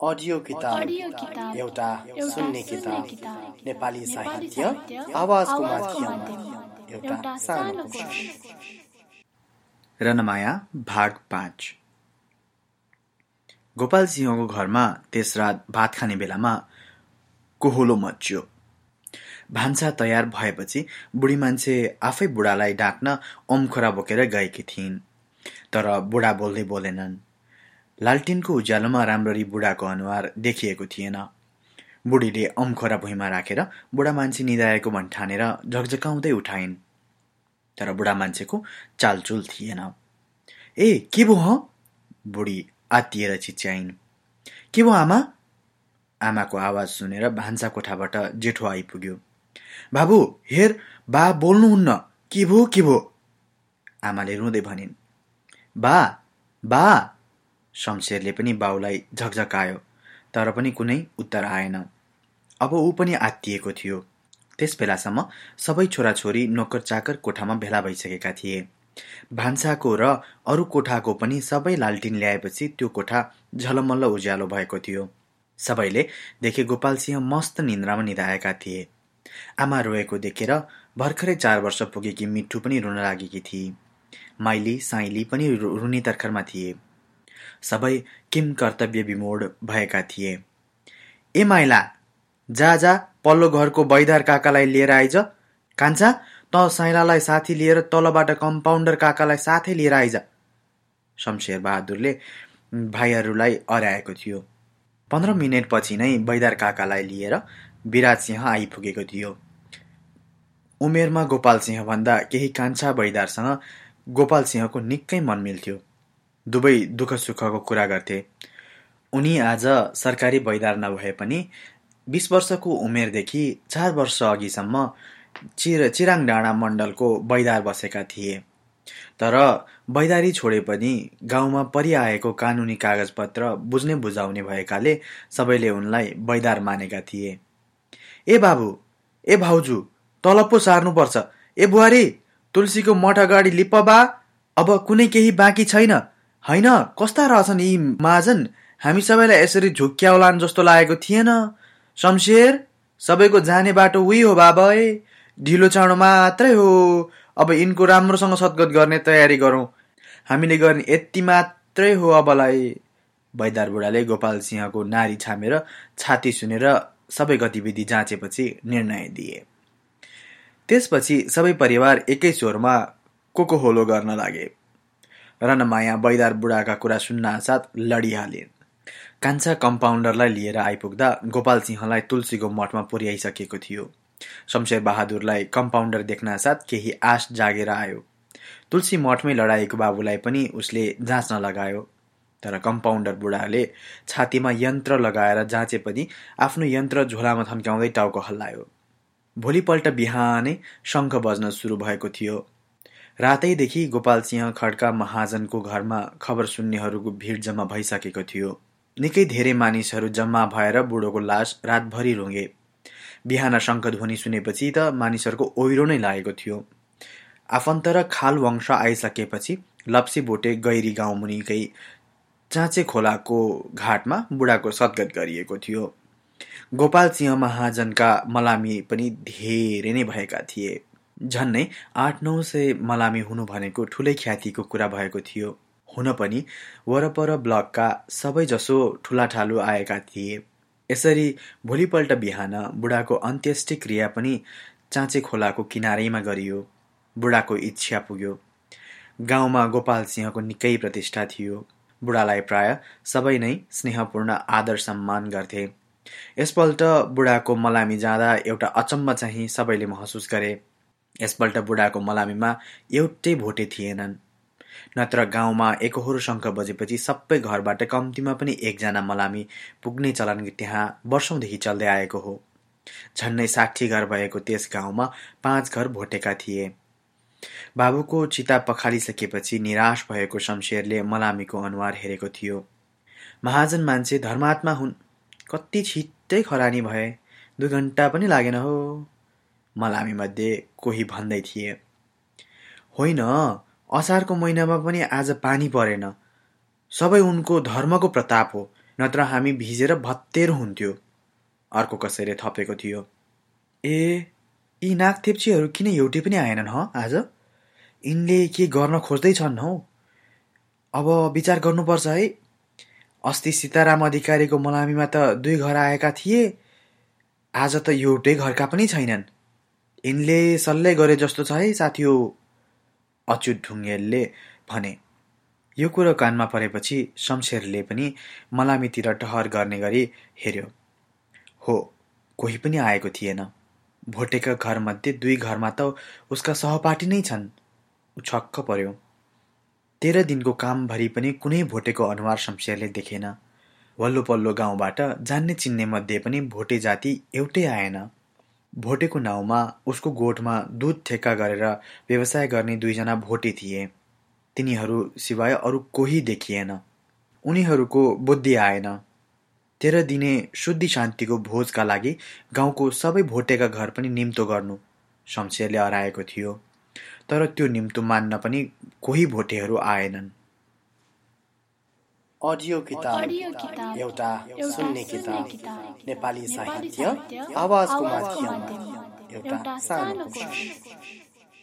Audio किताब एउटा सुन्ने किताब। नेपाली साहित्य। आवाजको माध्यममा। एउटा सानो कोसिस रनमाया भाग पाँच। गोपाल सिंहको घरमा त्यस रात भात खाने बेलामा कोहोलो मच्यो। भान्सा तयार भएपछि बुढी मान्छे आफै बुढालाई डाक्न ओमखोरा बोकेर गएकी थिइन्। तर बुढा बोल्दै बोलेनन्। लालटिनको उज्यालोमा राम्ररी बुढाको अनुहार देखिएको थिएन। बुढीले ओमखोरा भुइँमा राखेर बुढा मान्छे निधाएको भन्ठानेर झकझकाउँदै उठाइन्। तर बुढा मान्छेको चालचुल थिएन। ए के भो हँ? बुढी आत्तिएर चिच्याइन्। के भो आमा? आमाको आवाज सुनेर भान्सा कोठाबाट जेठो आइपुग्यो। बाबु हेर बा बोल्नुहुन्न। के भो के भो आमाले रुँदै भनिन्। बा बा शमशेरले पनि बाउलाई झकझकायो तर पनि कुनै उत्तर आएन। अब ऊ पनि आत्तिएको थियो। त्यस बेलासम्म सबै छोराछोरी नोकर चाकर कोठामा भेला भइसकेका थिए। भान्साको र अरू कोठाको पनि सबै लालटिन ल्याएपछि त्यो कोठा झलमल्ल उज्यालो भएको थियो। सबैले देखे गोपाल सिंह मस्त निन्द्रामा निधाएका थिए। आमा रोएको देखेर भर्खरै चार वर्ष पुगेकी मिठू पनि रुन लागेकी थिए माइली साइली पनि रुनी तर्खरमा थिए। सबै किम कर्तव्य विमोड भएका थिए। ए माइला जा जा पल्लो घरको बैदार काकालाई लिएर आइज। कान्छा त साइलालाई साथी लिएर तलबाट कम्पाउन्डर काकालाई साथै लिएर आइज। शमशेर बहादुरले भाइहरूलाई अराएको थियो। पन्ध्र मिनटपछि नै बैदार काकालाई लिएर विराज सिंह आइपुगेको थियो। उमेरमा गोपाल सिंहभन्दा केही कान्छा बैदारसँग गोपाल सिंहको निकै मन मिल्थ्यो। दुवै दुःख सुखको कुरा गर्थे। उनी आज सरकारी बैदार नभए पनि बिस वर्षको उमेरदेखि चार वर्ष अघिसम्म चिर चिराङ डाँडा मण्डलको बैदार बसेका थिए। तर बैदारी छोडे पनि गाउँमा परिआएको कानुनी कागजपत्र बुझ्ने बुझाउने भएकाले सबैले उनलाई बैदार मानेका थिए। ए बाबु ए भाउजू तलब पो सार्नुपर्छ। ए बुहारी तुलसीको मठ अगाडि लिप्प अब कुनै केही बाँकी छैन। होइन कस्ता रहेछन् यी महाजन? हामी सबैलाई यसरी झुक्क्याउलान् जस्तो लागेको थिएन। शमशेर सबैको जाने बाटो उही हो बाबा। ढिलो चाँडो मात्रै हो। अब यिनको राम्रोसँग सद्गत गर्ने तयारी गरौँ। हामीले गर्ने यति मात्रै हो अबलाई। बैदार बुढाले गोपाल सिंहको नारी छामेर छाती सुनेर सबै गतिविधि जाँचेपछि निर्णय दिए। त्यसपछि सबै परिवार एकै स्वरमा कोकोहोलो गर्न लागे। रनमाया बैदार बुढाका कुरा सुन्न साथ लडिहालिन् कान्छा कम्पाउन्डरलाई लिएर आइपुग्दा गोपाल सिंहलाई तुलसीको मठमा पुर्याइसकेको थियो। शमशेर बहादुरलाई कम्पाउन्डर देख्न साथ केही आश जागेर आयो। तुलसी मठमै लडाएको बाबुलाई पनि उसले जाँच्न लगायो। तर कम्पाउन्डर बुढाले छातीमा यन्त्र लगाएर जाँचे पनि आफ्नो यन्त्र झोलामा थन्काउँदै टाउको हल्लायो। भोलिपल्ट बिहानै शङ्ख बज्न सुरु भएको थियो। रातैदेखि गोपाल सिंह खड्का महाजनको घरमा खबर सुन्नेहरूको भिड जम्मा भइसकेको थियो। निकै धेरै मानिसहरू जम्मा भएर बुढोको लास रातभरि रुँगे। बिहान शङ्खध्वनि सुनेपछि त मानिसहरूको ओहिरो नै लागेको थियो। आफन्त र खाल वंश आइसकेपछि लप्सी बोटे गैरी गाउँ मुनिकै चाँचे खोलाको घाटमा बुढाको सद्गत गरिएको थियो। गोपाल सिंह महाजनका मलामी पनि धेरै नै भएका थिए। झन्नै आठ नौ सय मलामी हुनु भनेको ठुलै ख्यातिको कुरा भएको थियो। हुन पनि वरपर ब्लकका सबैजसो ठुलाठालु आएका थिए। यसरी भोलिपल्ट बिहान बुढाको अन्त्येष्टि क्रिया पनि चाँचे खोलाको किनारैमा गरियो। बुढाको इच्छा पुग्यो। गाउँमा गोपाल सिंहको निकै प्रतिष्ठा थियो। बुढालाई प्राय सबै नै स्नेहपूर्ण आदर सम्मान गर्थे। यसपल्ट बुढाको मलामी जाँदा एउटा अचम्म चाहिँ सबैले महसुस गरे। यसपल्ट बुढाको मलामीमा एउटै भोटे थिएनन्। नत्र गाउँमा एकहोरो शङ्ख बजेपछि सबै घरबाट कम्तीमा पनि एकजना मलामी पुग्ने चलन त्यहाँ वर्षौँदेखि चल्दै आएको हो। झन्नै साठी घर भएको त्यस गाउँमा पाँच घर भोटेका थिए। बाबुको चिता पखालिसकेपछि निराश भएको शमशेरले मलामीको अनुहार हेरेको थियो। महाजन मान्छे धर्मात्मा हुन्। कति छिट्टै खरानी भए। दुई घन्टा पनि लागेन हो। मलामीमध्ये कोही भन्दै थिए होइन असारको महिनामा पनि आज पानी परेन। सबै उनको धर्मको प्रताप हो नत्र हामी भिजेर भत्तेर हुन्थ्यो। अर्को कसैले थपेको थियो ए यी नागथेप्चीहरू किन एउटै पनि आएनन् ह आज? यिनले के गर्न खोज्दैछन् हौ? अब विचार गर्नुपर्छ है। अस्ति सीताराम अधिकारीको मलामीमा त दुई घर आएका थिए आज त एउटै घरका पनि छैनन्। यिनले सल्लाह गरे जस्तो छ है साथी हो अच्युत ढुङ्गेलले भने। यो कुरो कानमा परेपछि शमशेरले पनि मलामीतिर टहर गर्ने गरी हेऱ्यो। हो कोही पनि आएको थिएन। भोटेका घरमध्ये दुई घरमा त उसका सहपाठी नै छन्। ऊ छक्क पर्यो। तेह्र दिनको कामभरि पनि कुनै भोटेको अनुहार शमशेरले देखेन। वल्लो पल्लो गाउँबाट जान्ने चिन्ने मध्ये पनि भोटे जाति एउटै आएन। भोटेको नाउँमा उसको गोठमा दुध ठेक्का गरेर व्यवसाय गर्ने दुईजना भोटे थिए। तिनीहरू सिवाय अरू कोही देखिएन। उनीहरूको बुद्धि आएन। तेह्र दिने शुद्धि शान्तिको भोजका लागि गाउँको सबै भोटेका घर पनि निम्तो गर्नु शमशेरले हराएको थियो। तर त्यो निम्तो मान्न पनि कोही भोटेहरू आएनन्। अडियो किताब एउटा सुन्ने किताब नेपाली साहित्य आवाजको माध्यममा एउटा सानो कोसिस